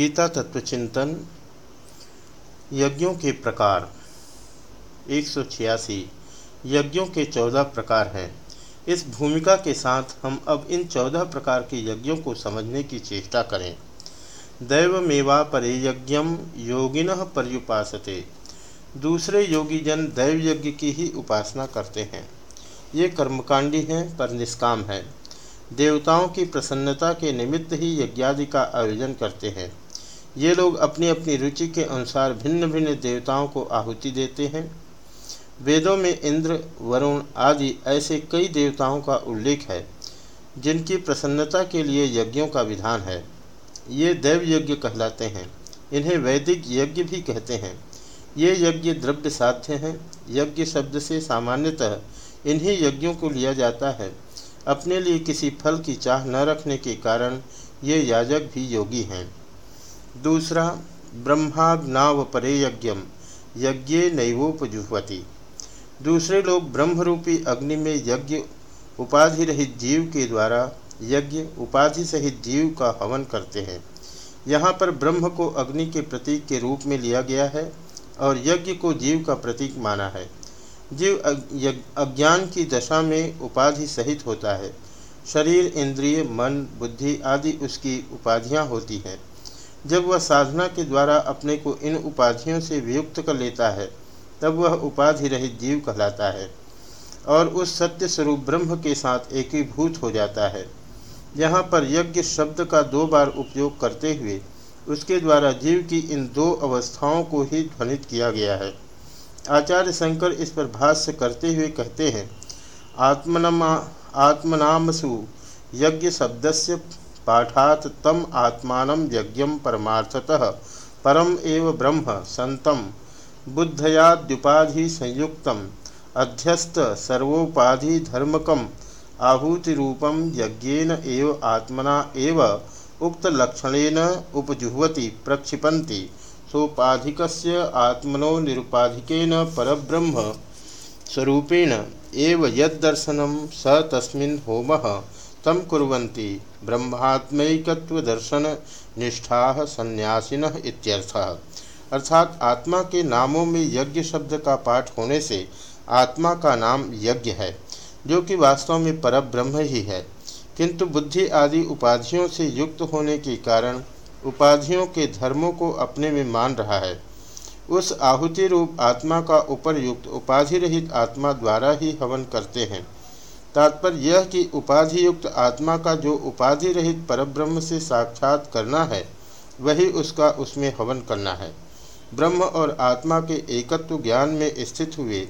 गीता तत्व चिंतन, यज्ञों के प्रकार। एक सौ छियासी। यज्ञों के चौदह प्रकार हैं। इस भूमिका के साथ हम अब इन चौदह प्रकार के यज्ञों को समझने की चेष्टा करें। दैवमेवा परे यज्ञम योगिन पर्युपासते। दूसरे योगी जन दैव यज्ञ की ही उपासना करते हैं। ये कर्मकांडी हैं पर निष्काम हैं। देवताओं की प्रसन्नता के निमित्त ही यज्ञादि का आयोजन करते हैं। ये लोग अपनी अपनी रुचि के अनुसार भिन्न भिन्न देवताओं को आहुति देते हैं। वेदों में इंद्र, वरुण आदि ऐसे कई देवताओं का उल्लेख है, जिनकी प्रसन्नता के लिए यज्ञों का विधान है। ये दैव यज्ञ कहलाते हैं। इन्हें वैदिक यज्ञ भी कहते हैं। ये यज्ञ द्रव्य साध्य हैं। यज्ञ शब्द से सामान्यतः इन्हीं यज्ञों को लिया जाता है। अपने लिए किसी फल की चाह न रखने के कारण ये याजक भी योगी हैं। दूसरा ब्रह्माग्नाव परे यज्ञम यज्ञ नैवोपजुहवती। दूसरे लोग ब्रह्मरूपी अग्नि में यज्ञ उपाधि रहित जीव के द्वारा यज्ञ उपाधि सहित जीव का हवन करते हैं। यहाँ पर ब्रह्म को अग्नि के प्रतीक के रूप में लिया गया है और यज्ञ को जीव का प्रतीक माना है। जीव अज्ञान की दशा में उपाधि सहित होता है। शरीर, इंद्रिय, मन, बुद्धि आदि उसकी उपाधियाँ होती हैं। जब वह साधना के द्वारा अपने को इन उपाधियों से वियुक्त कर लेता है, तब वह उपाधि रहित जीव कहलाता है और उस सत्य स्वरूप ब्रह्म के साथ एकीभूत हो जाता है। यहाँ पर यज्ञ शब्द का दो बार उपयोग करते हुए उसके द्वारा जीव की इन दो अवस्थाओं को ही ध्वनित किया गया है। आचार्य शंकर इस पर भाष्य करते हुए कहते हैं, आत्मनमा आत्मनामसु यज्ञ शब्दस्य पाठात तम आत्मान यज्ञ परमार्थतः। परम एव ब्रह्म, संतम। बुद्धयाद्युपाधि संयुक्त अध्यस्त सर्वोपाधि धर्मकम आहूतिरूपम यज्ञेन एव आत्मना एव उक्तलक्षणेन उपजुहवती, प्रक्षिपन्ति। सोपाधिक आत्मनो निरुपाधिकेन परब्रह्म स्वरूपेण एव स तस्मिन् होमः। तम कुर्वन्ति। ब्रह्मात्मैकत्वदर्शन निष्ठा संन्यासीन इत्यर्थः। अर्थात आत्मा के नामों में यज्ञ शब्द का पाठ होने से आत्मा का नाम यज्ञ है, जो कि वास्तव में पर ब्रह्म ही है। किंतु बुद्धि आदि उपाधियों से युक्त होने के कारण उपाधियों के धर्मों को अपने में मान रहा है। उस आहुति रूप आत्मा का उपरयुक्त उपाधि रहित आत्मा द्वारा ही हवन करते हैं। तात्पर्य यह कि उपाधि युक्त आत्मा का जो उपाधि रहित परब्रह्म से साक्षात करना है, वही उसका उसमें हवन करना है। ब्रह्म और आत्मा के एकत्व ज्ञान में स्थित हुए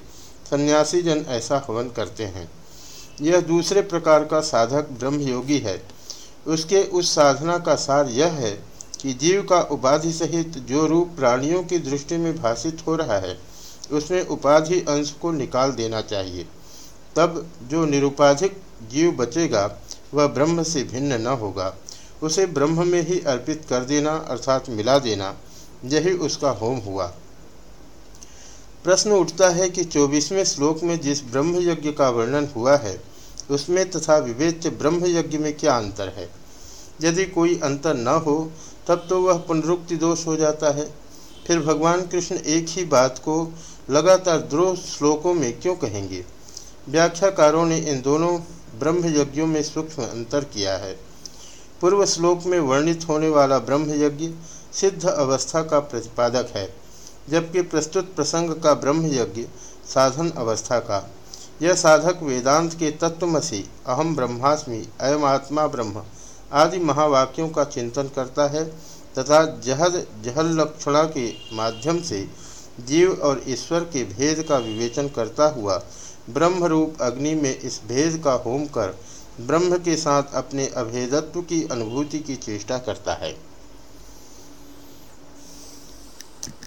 सन्यासी जन ऐसा हवन करते हैं। यह दूसरे प्रकार का साधक ब्रह्मयोगी है। उसके उस साधना का सार यह है कि जीव का उपाधि सहित जो रूप प्राणियों की दृष्टि में भाषित हो रहा है, उसमें उपाधि अंश को निकाल देना चाहिए। तब जो निरुपाधिक जीव बचेगा, वह ब्रह्म से भिन्न न होगा। उसे ब्रह्म में ही अर्पित कर देना अर्थात मिला देना, यही उसका होम हुआ। प्रश्न उठता है कि चौबीसवें श्लोक में जिस ब्रह्म यज्ञ का वर्णन हुआ है, उसमें तथा विवेच्य ब्रह्म यज्ञ में क्या अंतर है? यदि कोई अंतर न हो, तब तो वह पुनरुक्ति दोष हो जाता है। फिर भगवान कृष्ण एक ही बात को लगातार दो श्लोकों में क्यों कहेंगे? व्याख्याकारों ने इन दोनों ब्रह्म यज्ञों में सूक्ष्म अंतर किया है। पूर्व श्लोक में वर्णित होने वाला ब्रह्म यज्ञ सिद्ध अवस्था का प्रतिपादक है, जबकि प्रस्तुत प्रसंग का ब्रह्म यज्ञ साधन अवस्था का। यह साधक वेदांत के तत्वमसी अहम ब्रह्मास्मि अयम आत्मा ब्रह्म आदि महावाक्यों का चिंतन करता है तथा जहद जहल लक्षणा के माध्यम से जीव और ईश्वर के भेद का विवेचन करता हुआ ब्रह्म रूप अग्नि में इस भेद का होम कर ब्रह्म के साथ अपने अभेदत्व की अनुभूति की चेष्टा करता है।